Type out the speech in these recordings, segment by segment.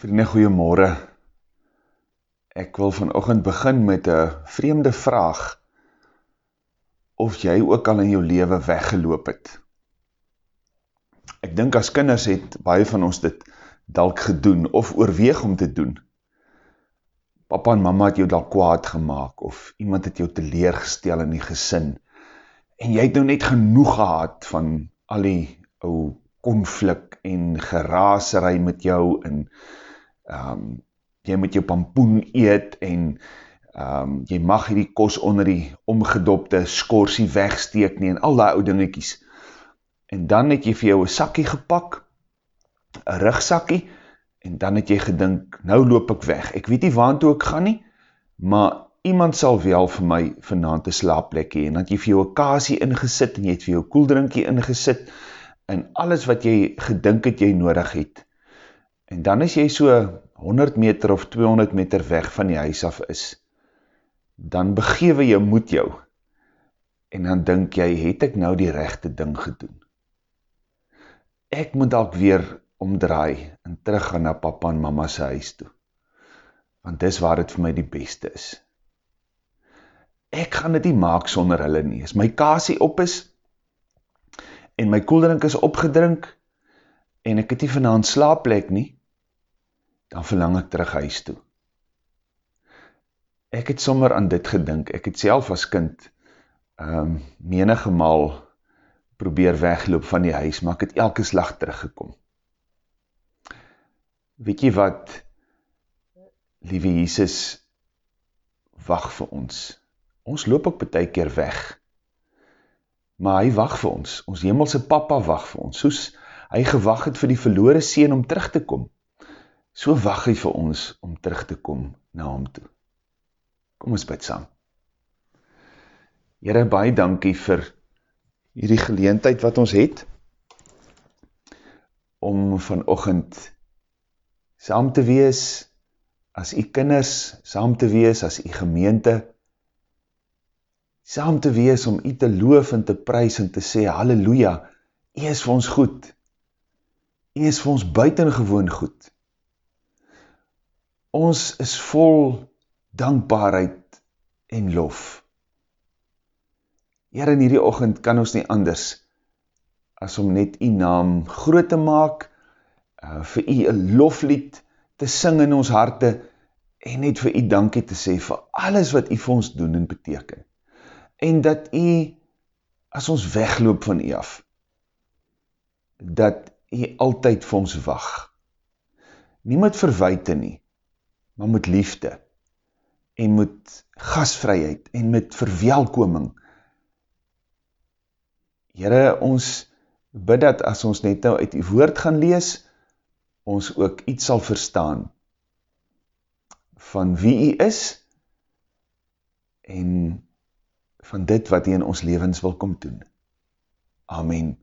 Vriende, goeiemôre. Ek wil vanoggend begin met 'n vreemde vraag of jy ook al in jou lewe weggeloop het. Ek dink as kinders het baie van ons dit dalk gedoen of oorweeg om te doen. Pappa en mamma het jou dalk kwaad gemaak of iemand het jou teleurgestel in die gesin. En jy het nou net genoeg gehad van al die ou konflik en gerasery met jou en um, jy moet jou pampoen eet en um, jy mag hierdie kos onder die omgedopte skorsie wegsteek nie en al die ou dingetjies. En dan het jy vir jou een sakkie gepak, een rugsakkie, en dan het jy gedink, nou loop ek weg. Ek weet nie waar toe ek gaan nie, maar iemand sal wel vir my vanavond een slaapplek hee. En dan het jy vir jou een kasie ingesit, en jy het vir jou koeldrinkie ingesit, en alles wat jy gedink het jy nodig het, En dan as jy so 100 meter of 200 meter weg van die huis af is, dan begewe jou moed jou. En dan dink jy, het ek nou die rechte ding gedoen? Ek moet dalk weer omdraai en terug gaan na papa en mama sy huis toe. Want dis waar het vir my die beste is. Ek gaan dit nie maak sonder hulle nie. As my kasie op is, en my koeldrink is opgedrink, en ek het nie vanavond slaapplek nie, dan verlang ek terug huis toe. Ek het sommer aan dit gedink, ek het self as kind um, menige maal probeer wegloop van die huis, maar ek het elke slag teruggekom. Weet jy wat, liewe Jesus, wacht vir ons. Ons loop ook betek keer weg, maar hy wacht vir ons, ons hemelse papa wacht vir ons, soos hy gewacht het vir die verloore sien om terug te kom so wacht hy vir ons om terug te kom na hom toe. Kom ons bid saam. Heere, baie dankie vir hierdie geleentheid wat ons het, om vanochtend saam te wees, as die kinders saam te wees, as die gemeente, saam te wees om u te loof en te prijs en te sê, halleluja, u is vir ons goed, u is vir ons buitengewoon goed, Ons is vol dankbaarheid en lof. Heer, in hierdie ochend kan ons nie anders as om net die naam groot te maak, uh, vir die een loflied te sing in ons harte en net vir die dankie te sê vir alles wat die vir ons doen en beteken. En dat die, as ons wegloop van die af, dat die altyd vir ons wacht. Nie met verwijte nie, maar met liefde en met gasvryheid en met verwelkoming. Here, ons bid dat as ons net nou uit die woord gaan lees, ons ook iets sal verstaan van wie u is en van dit wat u in ons levens wil kom doen. Amen.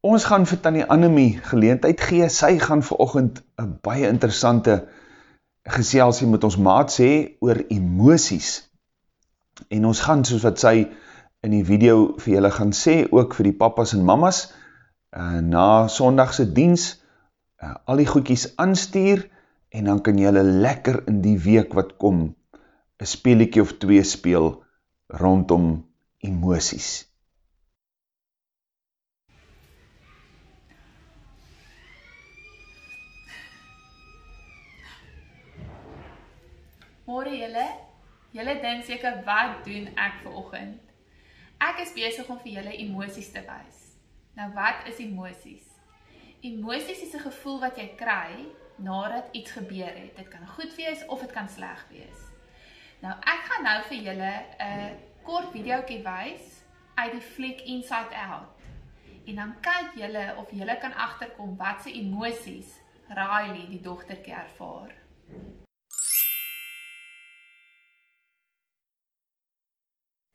Ons gaan vir Tanny Annemie geleentheid gee, sy gaan vir ochend een baie interessante geselsie met ons maat sê oor emoties. En ons gaan, soos wat sy in die video vir julle gaan sê, ook vir die papas en mamas, uh, na sondagse diens, uh, al die goedkies anstuur, en dan kan julle lekker in die week wat kom, een speeliekie of twee speel rondom emoties. Môre julle. Julle dink seker wat doen ek ver oggend? Ek is besig om vir julle emosies te wys. Nou wat is emosies? Emosies is 'n gevoel wat jy kry nadat iets gebeur het. Dit kan goed wees of dit kan sleg wees. Nou ek gaan nou vir julle 'n kort videoetjie wys uit die fliek Inside Out. En dan kyk julle of julle kan agterkom wat se emosies Riley die dogtertjie ervaar.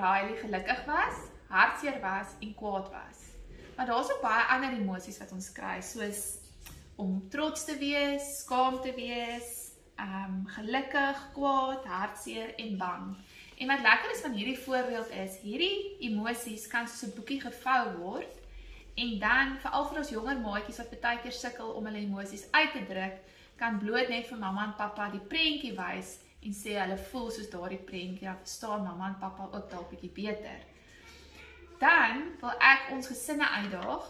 Riley gelukkig was, hartseer was en kwaad was? Maar daar's ook baie ander emosies wat ons kry, soos om trots te wees, skaam te wees, ehm um, gelukkig, kwaad, hartseer en bang. En wat lekker is van hierdie voorbeeld is, hierdie emosies kan soos 'n boekie gevou word en dan veral vir ons jonger maatjies wat baie keer sukkel om hulle emosies uit te druk, kan bloot net vir mamma en pappa die prentjie wys en sê hulle voel soos daardie prentjie, dan verstaan mamma en pappa ook dalk bietjie beter. Dan wil ek ons gesinne uitdaag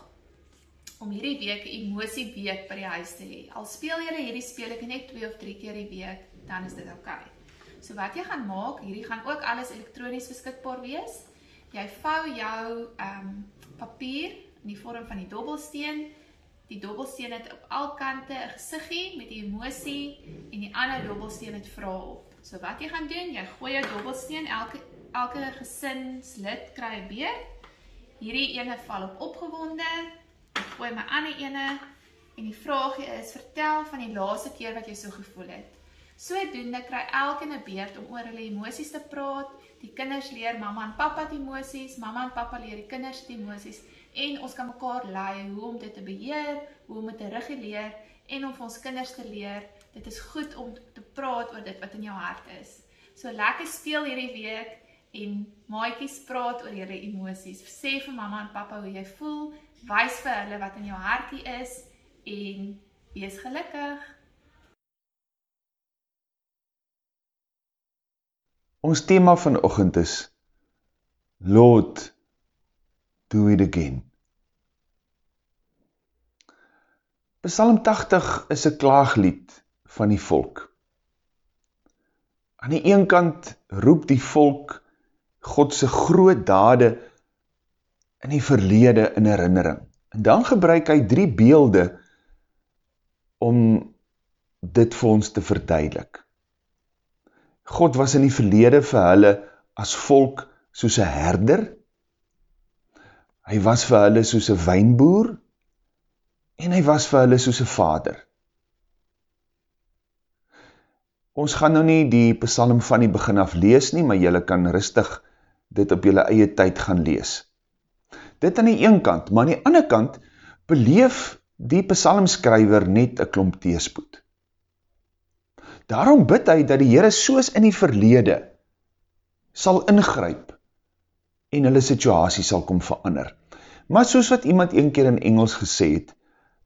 om hierdie week 'n emosie week by die huis te hê. Al speel julle hierdie speletjie net 2 of 3 keer die week, dan is dit oukei. Okay. So wat jy gaan maak, hierdie gaan ook alles elektronies beskikbaar wees. Jy vou jou ehm um, papier in die vorm van die dobbelsteen. Die dobbelsteen het op al kante 'n gesiggie met die emosie en die ander dobbelsteen het vrae op. So wat jy gaan doen, jy gooi jou dobbelsteen elke elke gesinslid kry 'n beurt. Hierdie ene val op opgewonde. Ek gooi my ander ene en die vraagie is: vertel van die laaste keer wat jy so gevoel het. Sodoende kry elkeen 'n beurt om oor hulle emosies te praat. Die kinders leer mamma en pappa die emosies, mamma en pappa leer die kinders die emosies en ons kan mekaar lei hoe om dit te beheer, hoe om dit te reguleer en om vir ons kinders te leer dit is goed om te praat oor dit wat in jou hart is. So lekker speel hierdie week en maatjies praat oor julle emosies. Sê vir mamma en pappa hoe jy voel, wys vir hulle wat in jou hartie is en wees gelukkig. Ons tema vanoggend is Lord do it again. Psalm 80 is 'n klaaglied van die volk. Aan die een kant roep die volk God se groot dade in die verlede in herinnering. En dan gebruik hy drie beelde om dit vir ons te verduidelik. God was in die verlede vir hulle as volk soos 'n herder. Hy was vir hulle soos 'n wynboer en hy was vir hulle soos 'n vader. Ons gaan nou nie die Psalm van die begin af lees nie, maar julle kan rustig dit op julle eie tyd gaan lees. Dit aan die een kant, maar aan die ander kant beleef die psalmskrywer net 'n klomp teespoed. Daarom bid hy dat die Here soos in die verlede sal ingryp en hulle situasie sal kom verander. Maar soos wat iemand een keer in Engels gesê het,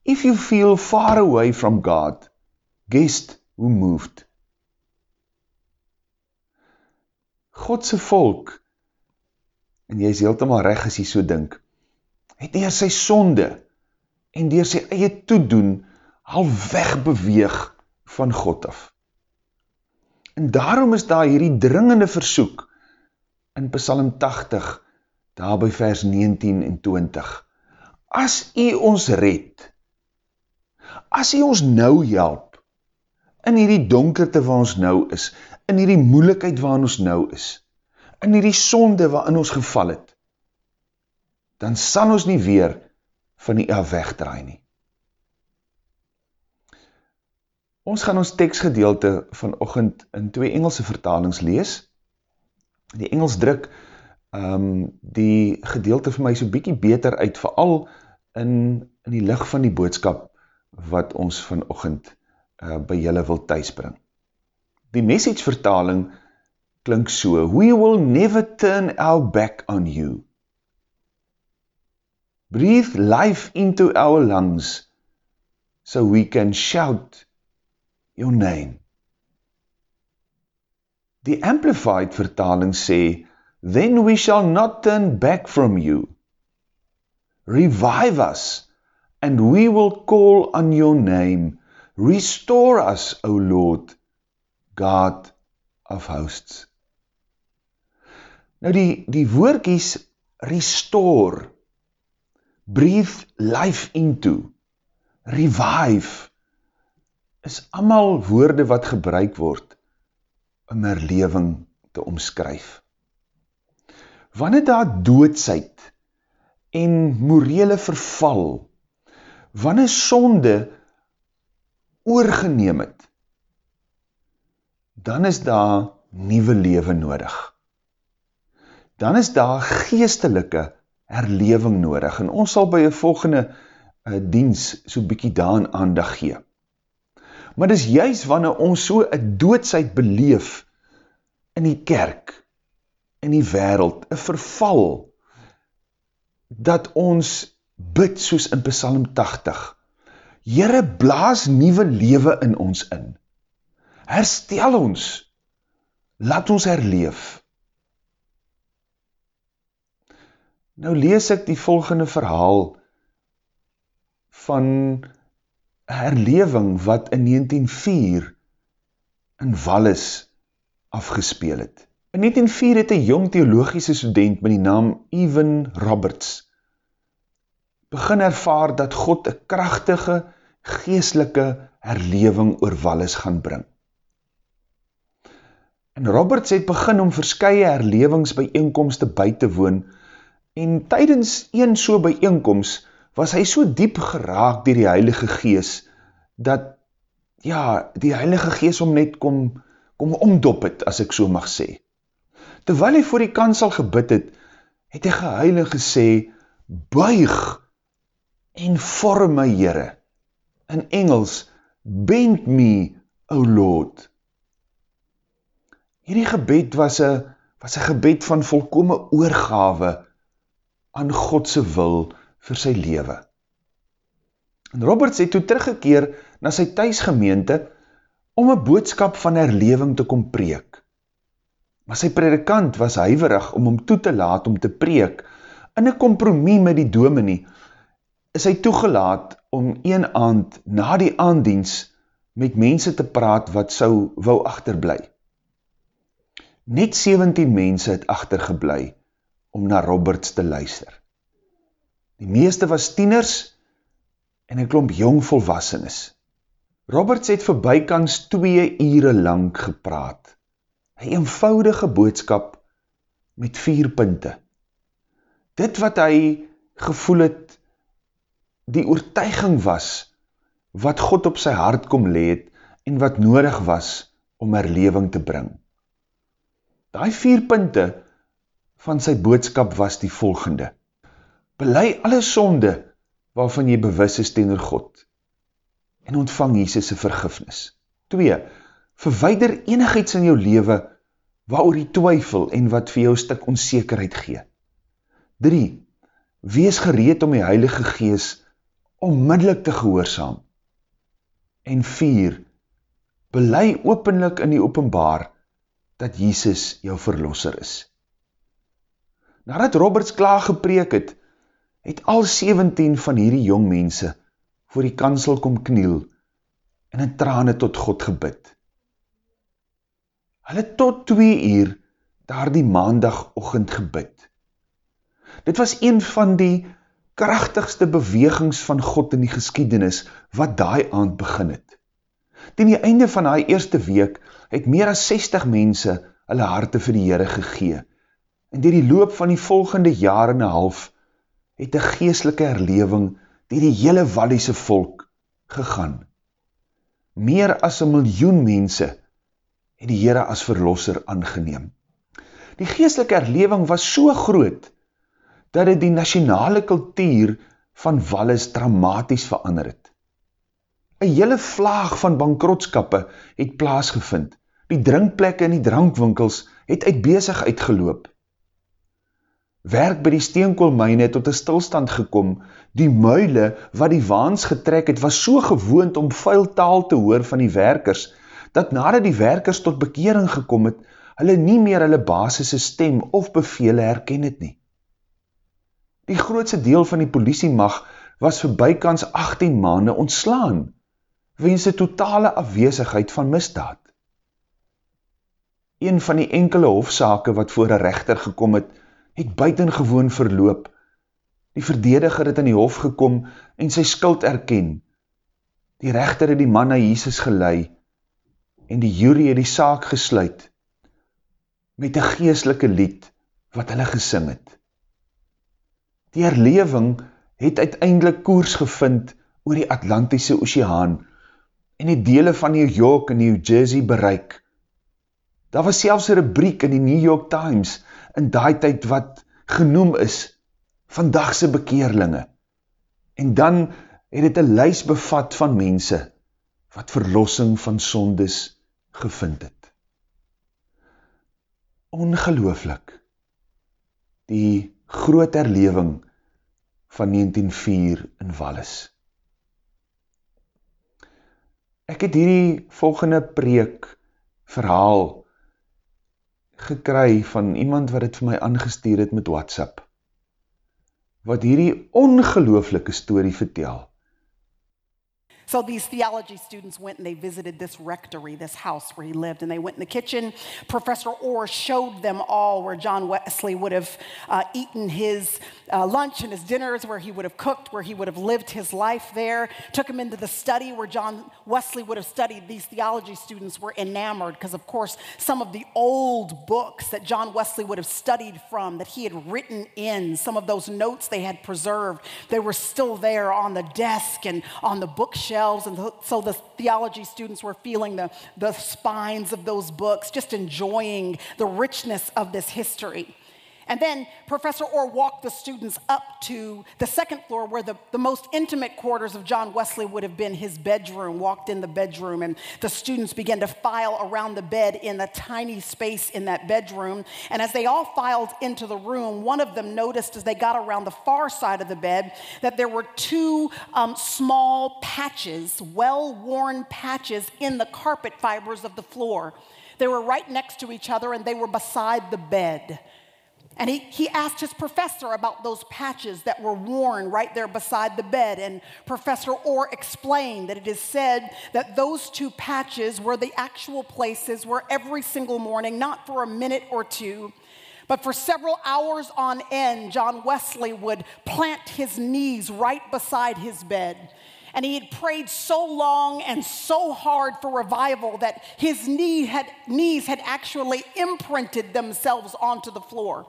if you feel far away from God, guess who moved? God se volk en jy is heeltemal reg as jy so dink, het deur sy sonde en deur sy eie toedoen al wegbeweeg van God af. En daarom is daar hierdie dringende versoek in Psalm 80, daar by vers 19 en 20. As u ons red, as u ons nou help, in hierdie donkerte waar ons nou is, in hierdie moeilikheid waar ons nou is, in hierdie sonde waarin ons geval het, dan sal ons nie weer van die af wegdraai nie. Ons gaan ons tekstgedeelte vanochtend in twee Engelse vertalings lees. Die Engels druk um, die gedeelte vir my so bykie beter uit, vooral in, in die licht van die boodskap wat ons vanochtend uh, by julle wil thuisbring. Die message vertaling klink so, We will never turn our back on you. Breathe life into our lungs so we can shout your name. Die Amplified vertaling sê, Then we shall not turn back from you. Revive us, and we will call on your name. Restore us, O Lord, God of hosts. Nou die, die woordkies restore, breathe life into, revive, is allemaal woorde wat gebruik word om herleving te omskryf. Wanneer daar doodsheid en morele verval, wanneer sonde oorgeneem het, dan is daar nieuwe leven nodig. Dan is daar geestelike herleving nodig en ons sal by een volgende uh, diens so bykie daan aandag gee. Maar dis juist wanneer ons so een doodsheid beleef in die kerk, in die wereld, een verval, dat ons bid soos in Psalm 80, Heere blaas nieuwe lewe in ons in, herstel ons, laat ons herleef, Nou lees ek die volgende verhaal van herleving wat in 1904 in Wallis afgespeel het. In 1904 het een jong theologische student met die naam Evan Roberts begin ervaar dat God een krachtige, geestelike herleving oor Wallis gaan bring. En Roberts het begin om verskye herlevings by te woon, En tydens een so bijeenkomst was hy so diep geraak dier die Heilige Gees, dat ja, die Heilige Gees om net kom, kom omdop het, as ek so mag sê. Terwyl hy voor die kansel gebid het, het hy geheilig gesê, buig en vorm my Heere. In Engels, bend me, o Lord. Hierdie gebed was een, was gebed van volkome oorgave, aan Godse wil vir sy lewe. En Roberts het toe teruggekeer na sy thuisgemeente om een boodskap van herleving te kom preek. Maar sy predikant was huiverig om hom toe te laat om te preek. In een kompromie met die dominie is hy toegelaat om een aand na die aandiens met mense te praat wat sou wou achterblij. Net 17 mense het achtergeblij om na Roberts te luister. Die meeste was tieners en een klomp jong volwassenes. Roberts het vir bykans twee ure lang gepraat. Een eenvoudige boodskap met vier punte. Dit wat hy gevoel het, die oortuiging was, wat God op sy hart kom leed en wat nodig was om herleving te bring. Daai vier punte van sy boodskap was die volgende. Belei alle sonde waarvan jy bewus is teenoor God en ontvang Jesus' vergifnis. 2. Verweider enigheids in jou leven waar oor die twyfel en wat vir jou stik onzekerheid gee. 3. Wees gereed om die Heilige Gees onmiddellik te gehoorzaam. En 4. Belei openlik in die openbaar dat Jesus jou verlosser is. Nadat Roberts klaar gepreek het, het al 17 van hierdie jong mense voor die kansel kom kniel en in trane tot God gebid. Hulle tot 2 uur daar die maandagochtend gebid. Dit was een van die krachtigste bewegings van God in die geskiedenis wat daai aand begin het. Ten die einde van die eerste week het meer as 60 mense hulle harte vir die Heere gegee en dier die loop van die volgende jaar en een half, het die geestelike herleving dier die hele Walliese volk gegaan. Meer as een miljoen mense het die Heere as verlosser aangeneem. Die geestelike herleving was so groot, dat het die nationale kultuur van Wallis dramatisch verander het. Een hele vlaag van bankrotskappe het plaasgevind. Die drinkplekke en die drankwinkels het uit bezig uitgeloop werk by die steenkoolmijne tot een stilstand gekom, die muile wat die waans getrek het, was so gewoond om vuil taal te hoor van die werkers, dat nadat die werkers tot bekering gekom het, hulle nie meer hulle basisse stem of bevele herken het nie. Die grootste deel van die politiemag was vir bykans 18 maande ontslaan, wens die totale afwezigheid van misdaad. Een van die enkele hofzake wat voor een rechter gekom het, het buitengewoon verloop. Die verdediger het in die hof gekom en sy skuld erken, Die rechter het die man na Jesus gelei en die jury het die saak gesluit met een geestelike lied wat hulle gesing het. Die herleving het uiteindelik koers gevind oor die Atlantische Oceaan en die dele van New York en New Jersey bereik. Daar was selfs een rubriek in die New York Times in daai tyd wat genoem is vandagse bekeerlinge. En dan het het een lys bevat van mense wat verlossing van sondes gevind het. Ongelooflik, die groot herleving van 1904 in Wallis. Ek het hierdie volgende preek verhaal gekry van iemand wat het vir my aangestuur het met WhatsApp, wat hierdie ongelooflike story vertel, So these theology students went and they visited this rectory, this house where he lived, and they went in the kitchen. Professor Orr showed them all where John Wesley would have uh, eaten his uh, lunch and his dinners, where he would have cooked, where he would have lived his life there. Took him into the study where John Wesley would have studied. These theology students were enamored because, of course, some of the old books that John Wesley would have studied from, that he had written in, some of those notes they had preserved, they were still there on the desk and on the bookshelf shelves. And so the theology students were feeling the, the spines of those books, just enjoying the richness of this history. And then Professor Orr walked the students up to the second floor where the, the most intimate quarters of John Wesley would have been his bedroom, walked in the bedroom, and the students began to file around the bed in the tiny space in that bedroom. And as they all filed into the room, one of them noticed as they got around the far side of the bed that there were two um, small patches, well worn patches in the carpet fibers of the floor. They were right next to each other and they were beside the bed. And he, he asked his professor about those patches that were worn right there beside the bed. And Professor Orr explained that it is said that those two patches were the actual places where every single morning, not for a minute or two, but for several hours on end, John Wesley would plant his knees right beside his bed. And he had prayed so long and so hard for revival that his knee had, knees had actually imprinted themselves onto the floor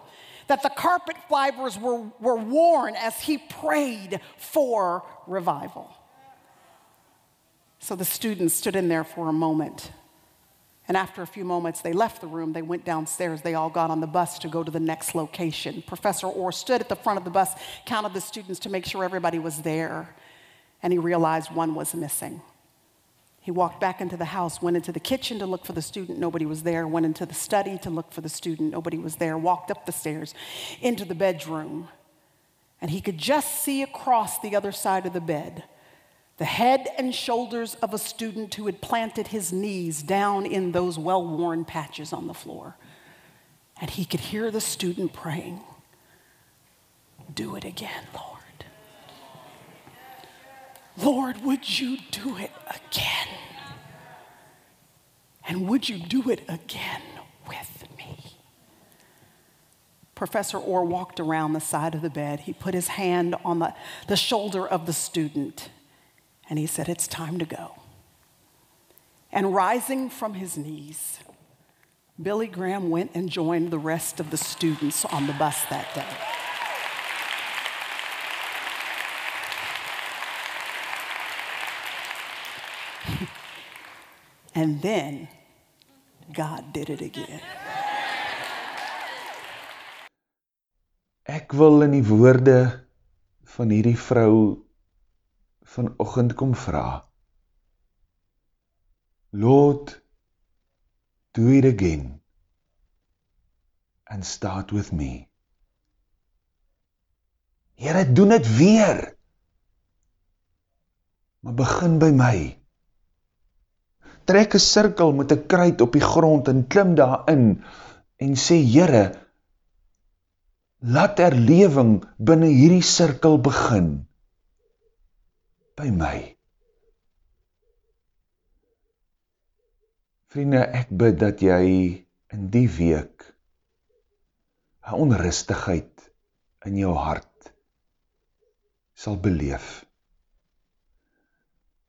that the carpet fibers were, were worn as he prayed for revival. So the students stood in there for a moment. And after a few moments, they left the room. They went downstairs. They all got on the bus to go to the next location. Professor Orr stood at the front of the bus, counted the students to make sure everybody was there, and he realized one was missing. He walked back into the house, went into the kitchen to look for the student, nobody was there, went into the study to look for the student, nobody was there, walked up the stairs into the bedroom, and he could just see across the other side of the bed the head and shoulders of a student who had planted his knees down in those well worn patches on the floor. And he could hear the student praying, Do it again, Lord. Lord, would you do it again? And would you do it again with me? Professor Orr walked around the side of the bed. He put his hand on the, the shoulder of the student and he said, It's time to go. And rising from his knees, Billy Graham went and joined the rest of the students on the bus that day. And then God did it again. Ek wil in die woorde van hierdie vrou vanoggend kom vra. Lord, do it again and start with me. Here, doen dit weer. Maar begin by my trek een cirkel met een kruid op die grond en klim daarin en sê, Heere, laat erleving binnen hierdie cirkel begin by my. Vriende, ek bid dat jy in die week een onrustigheid in jou hart sal beleef.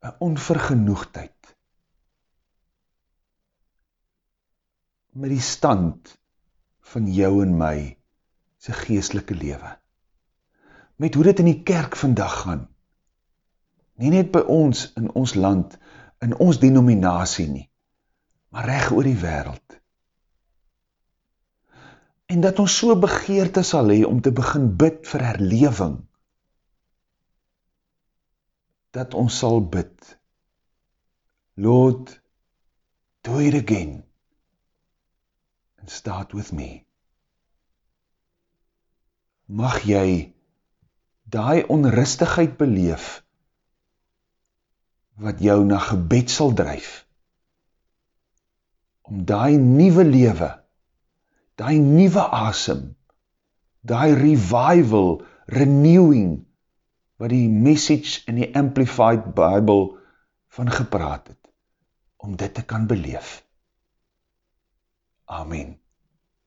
'n onvergenoegdheid met die stand van jou en my se geestelike lewe. Met hoe dit in die kerk vandag gaan. Nie net by ons in ons land, in ons denominasie nie, maar reg oor die wêreld. En dat ons so begeerte sal hê om te begin bid vir herlewing. Dat ons sal bid. Lord, do it again. And start with me. Mag jy daai onrustigheid beleef wat jou na gebed sal dryf om daai nuwe lewe daai nuwe asem daai revival renewing wat die message in die amplified bible van gepraat het om dit te kan beleef amen